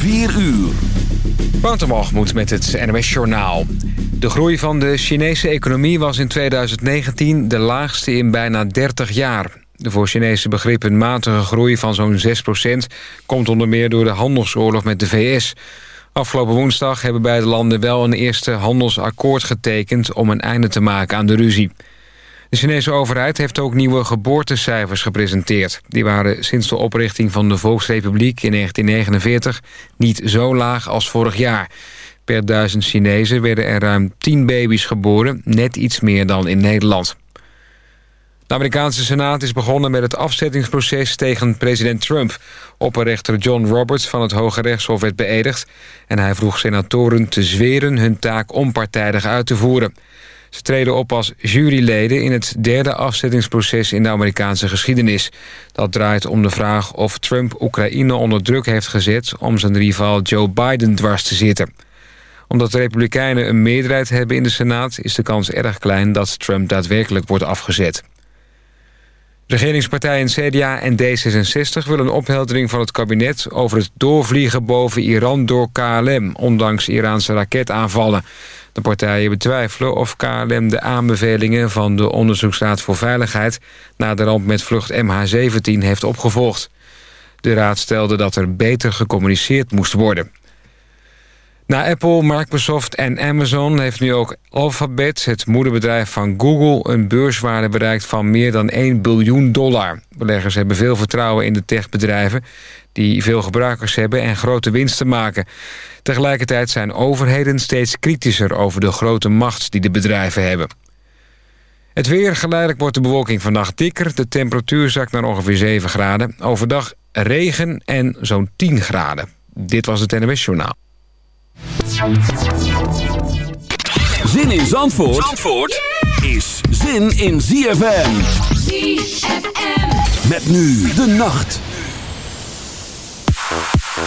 4 uur. moet met het NOS Journaal. De groei van de Chinese economie was in 2019 de laagste in bijna 30 jaar. De voor Chinese begrippen matige groei van zo'n 6% komt onder meer door de handelsoorlog met de VS. Afgelopen woensdag hebben beide landen wel een eerste handelsakkoord getekend... om een einde te maken aan de ruzie. De Chinese overheid heeft ook nieuwe geboortecijfers gepresenteerd. Die waren sinds de oprichting van de Volksrepubliek in 1949 niet zo laag als vorig jaar. Per duizend Chinezen werden er ruim 10 baby's geboren, net iets meer dan in Nederland. De Amerikaanse Senaat is begonnen met het afzettingsproces tegen president Trump. Opperrechter John Roberts van het Hoge Rechtshof werd beëdigd... en hij vroeg senatoren te zweren hun taak onpartijdig uit te voeren. Ze treden op als juryleden in het derde afzettingsproces in de Amerikaanse geschiedenis. Dat draait om de vraag of Trump Oekraïne onder druk heeft gezet... om zijn rivaal Joe Biden dwars te zitten. Omdat de Republikeinen een meerderheid hebben in de Senaat... is de kans erg klein dat Trump daadwerkelijk wordt afgezet. Regeringspartijen CDA en D66 willen een opheldering van het kabinet... over het doorvliegen boven Iran door KLM... ondanks Iraanse raketaanvallen. De partijen betwijfelen of KLM de aanbevelingen... van de Onderzoeksraad voor Veiligheid... na de ramp met vlucht MH17 heeft opgevolgd. De raad stelde dat er beter gecommuniceerd moest worden. Na Apple, Microsoft en Amazon heeft nu ook Alphabet... het moederbedrijf van Google een beurswaarde bereikt van meer dan 1 biljoen dollar. Beleggers hebben veel vertrouwen in de techbedrijven... die veel gebruikers hebben en grote winsten maken. Tegelijkertijd zijn overheden steeds kritischer over de grote macht die de bedrijven hebben. Het weer, geleidelijk wordt de bewolking vannacht dikker. De temperatuur zakt naar ongeveer 7 graden. Overdag regen en zo'n 10 graden. Dit was het NWS Journaal. Zin in Zandvoort, Zandvoort is zin in ZFM. ZFM. Met nu de nacht. You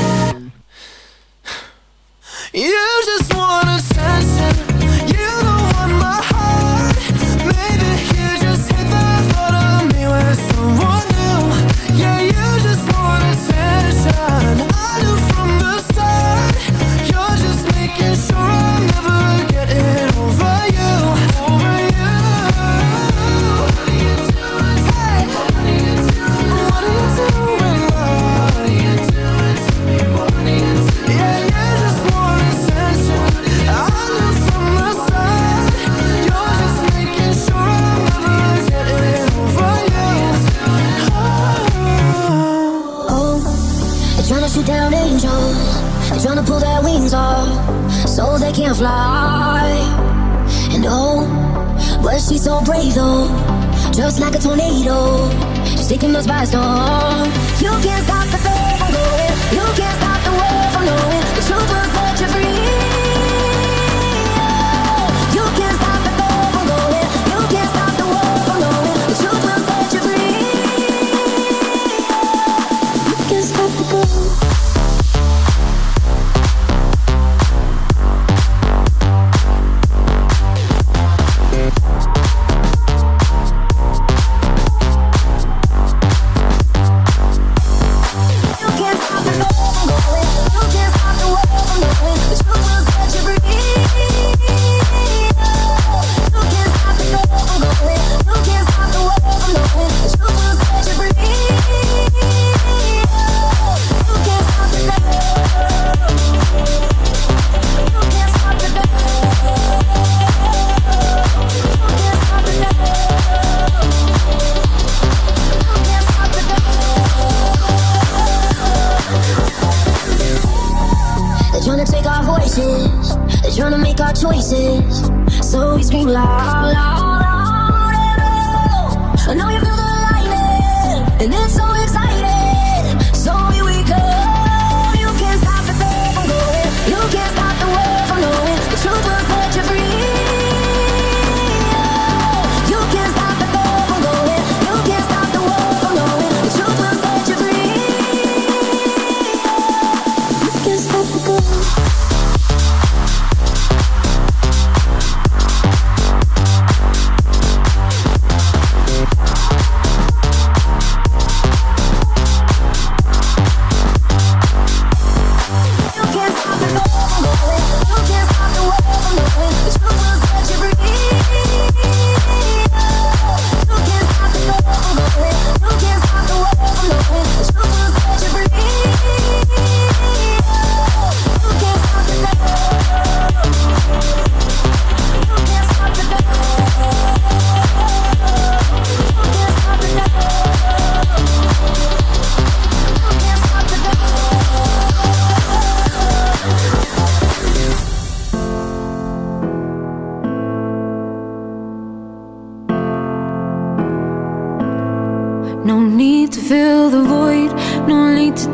gonna fly. And oh, but she's so brave though? Just like a tornado, she's taking us by storm. You can't stop the faith from going. You can't stop the world from knowing the truth was there.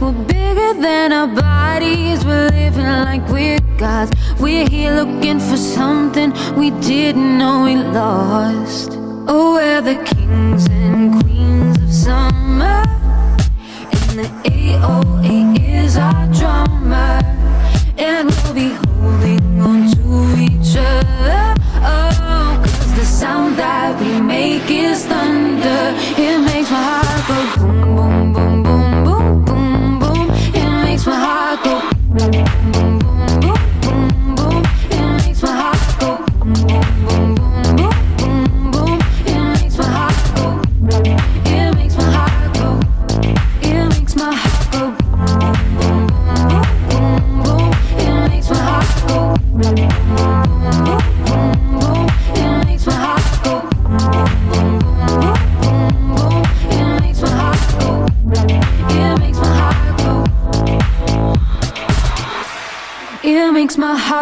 We're bigger than our bodies, we're living like we're gods. We're here looking for something we didn't know we lost. Oh, we're the kings and queens of summer. And the 808 is our drummer. And we'll be holding on to each other. Oh, cause the sound that we make is thunder. It makes my heart go boom, boom, boom.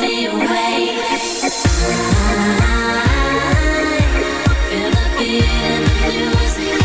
Feel the beat in the music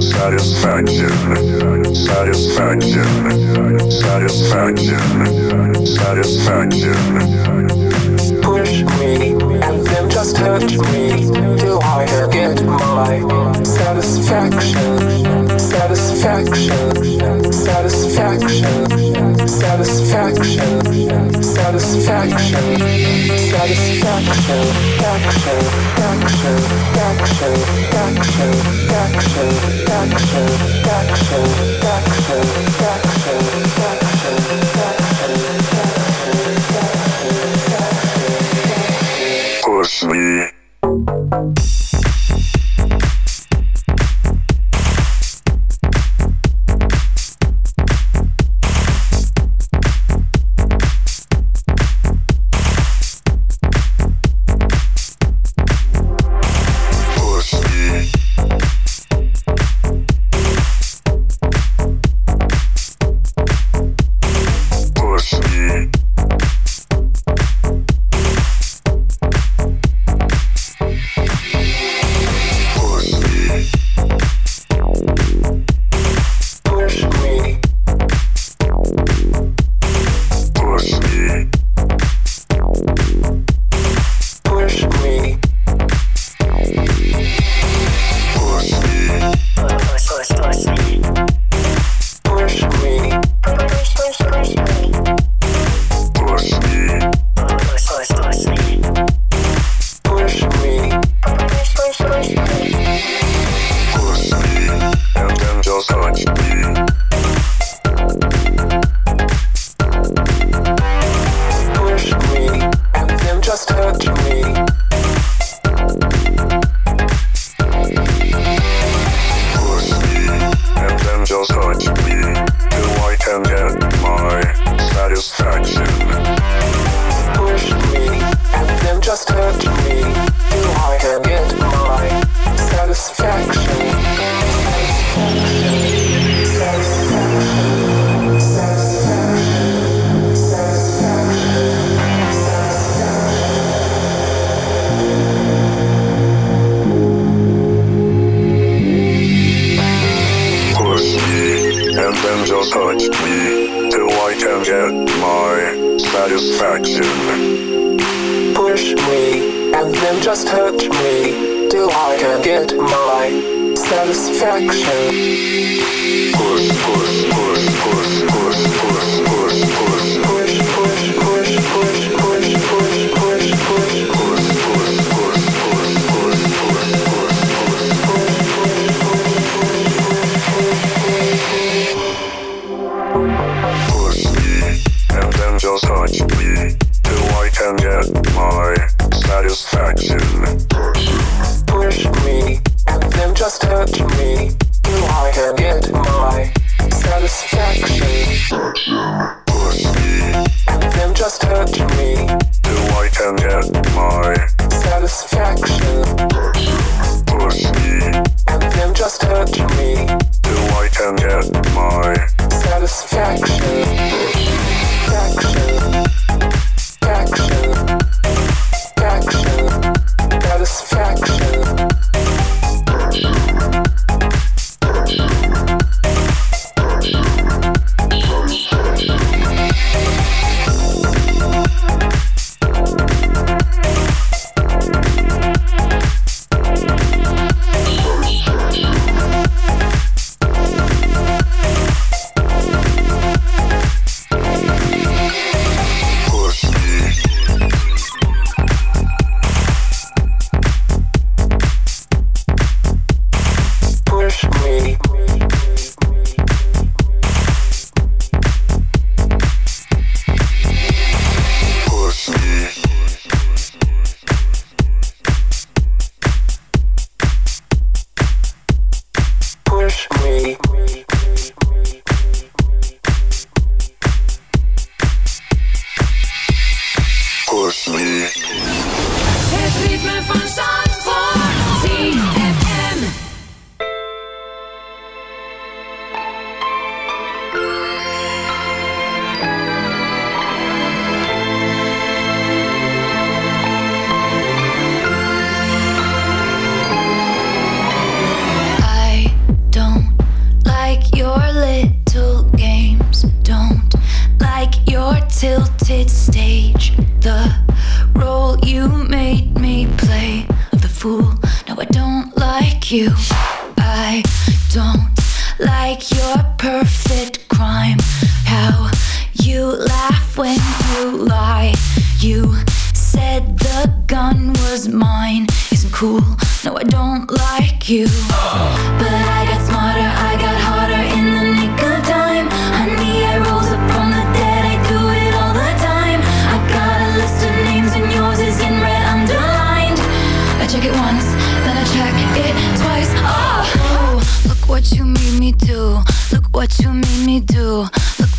satisfaction, satisfaction, satisfaction, satisfaction. Push me and then just me I get my satisfaction, satisfaction, satisfaction satisfaction, satisfaction, satisfaction, action, action, action, action, action, action, action, action, action, action, action, action, action.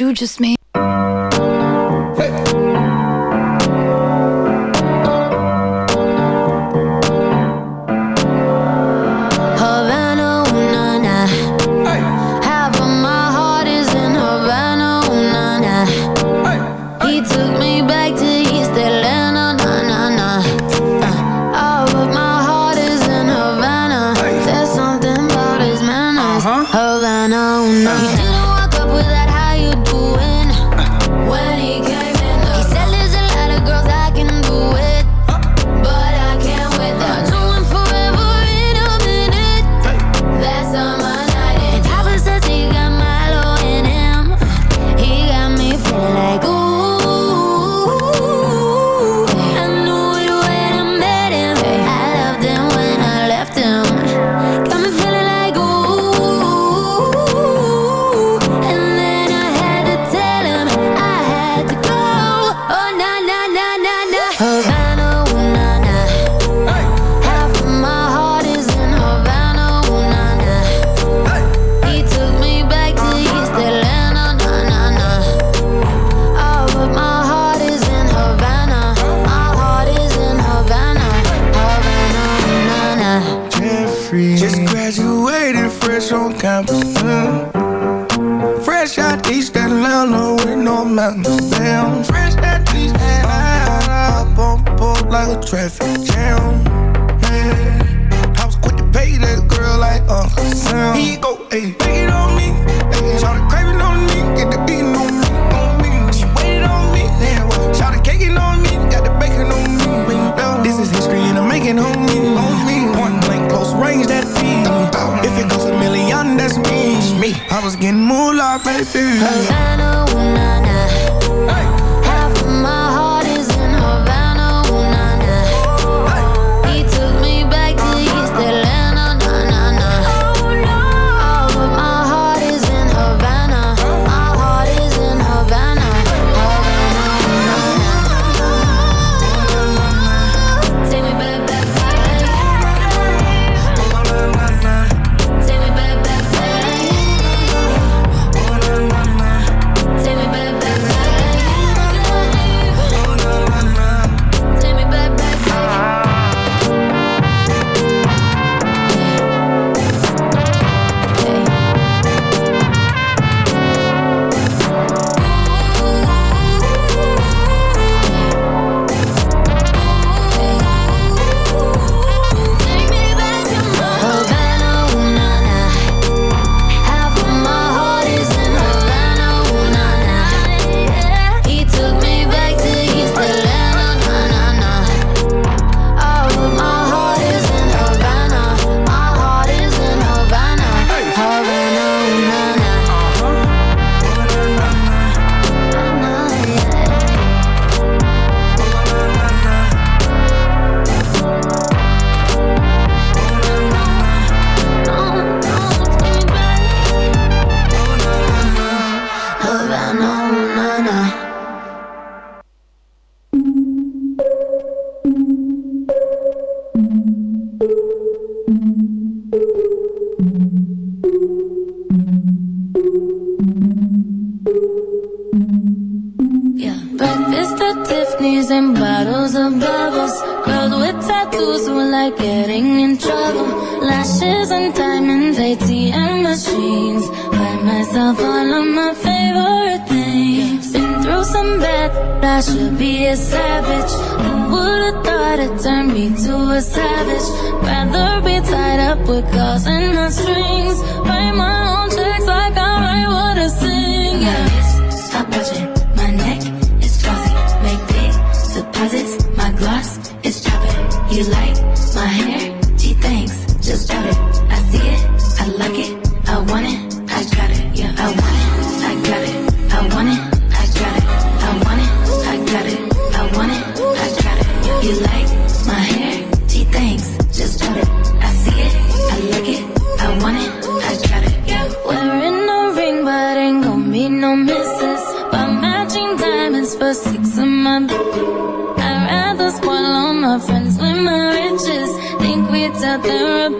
you just made.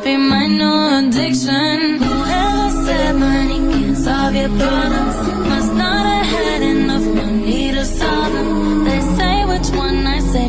Therapy, my new addiction. Whoever said money can solve your problems must not have had enough money to solve them. They say which one I say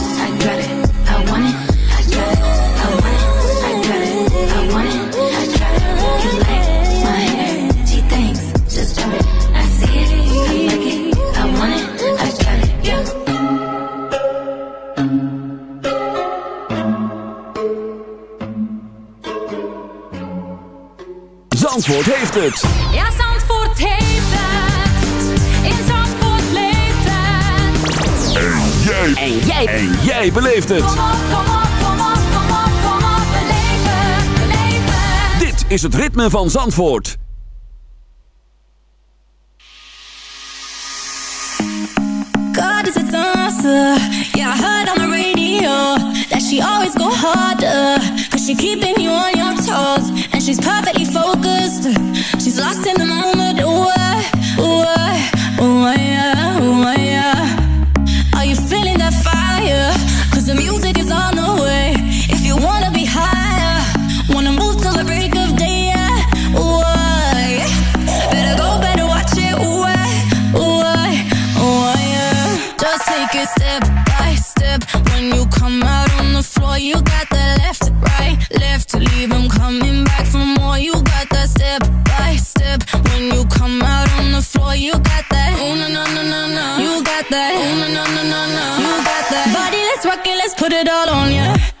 Zandvoort heeft het. Ja, Zandvoort heeft het. In Zandvoort leeft het. En jij. En jij. En jij beleeft het. Kom op, kom op, kom op, kom op, kom op. Beleef het, beleef het. Dit is het ritme van Zandvoort. God is a dancer. Yeah, I heard on the radio that she always go harder. Cause she keeping you on your toes. And she's perfectly focused. She's lost in the moment. Ooh, uh, ooh, ooh, yeah, ooh, yeah. Are you feeling that fire? Cause the music is on the way. If you wanna be higher, wanna move till the break of day, yeah. Ooh. Better go, better watch it. Ooh, uh, ooh, yeah. Just take it step put it all on ya.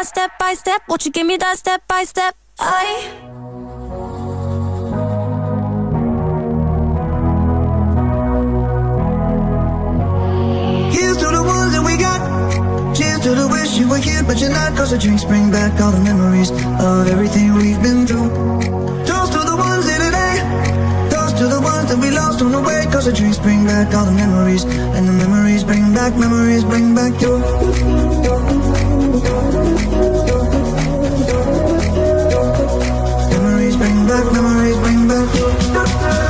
that step by step? Won't you give me that step by step? I. to the ones that we got. Cheers to the wish you were here, but you're not Cause the drinks bring back all the memories Of everything we've been through Toast to the ones in today Toast to the ones that we lost on the way Cause the drinks bring back all the memories And the memories bring back, memories bring back you bring back memories, bring back.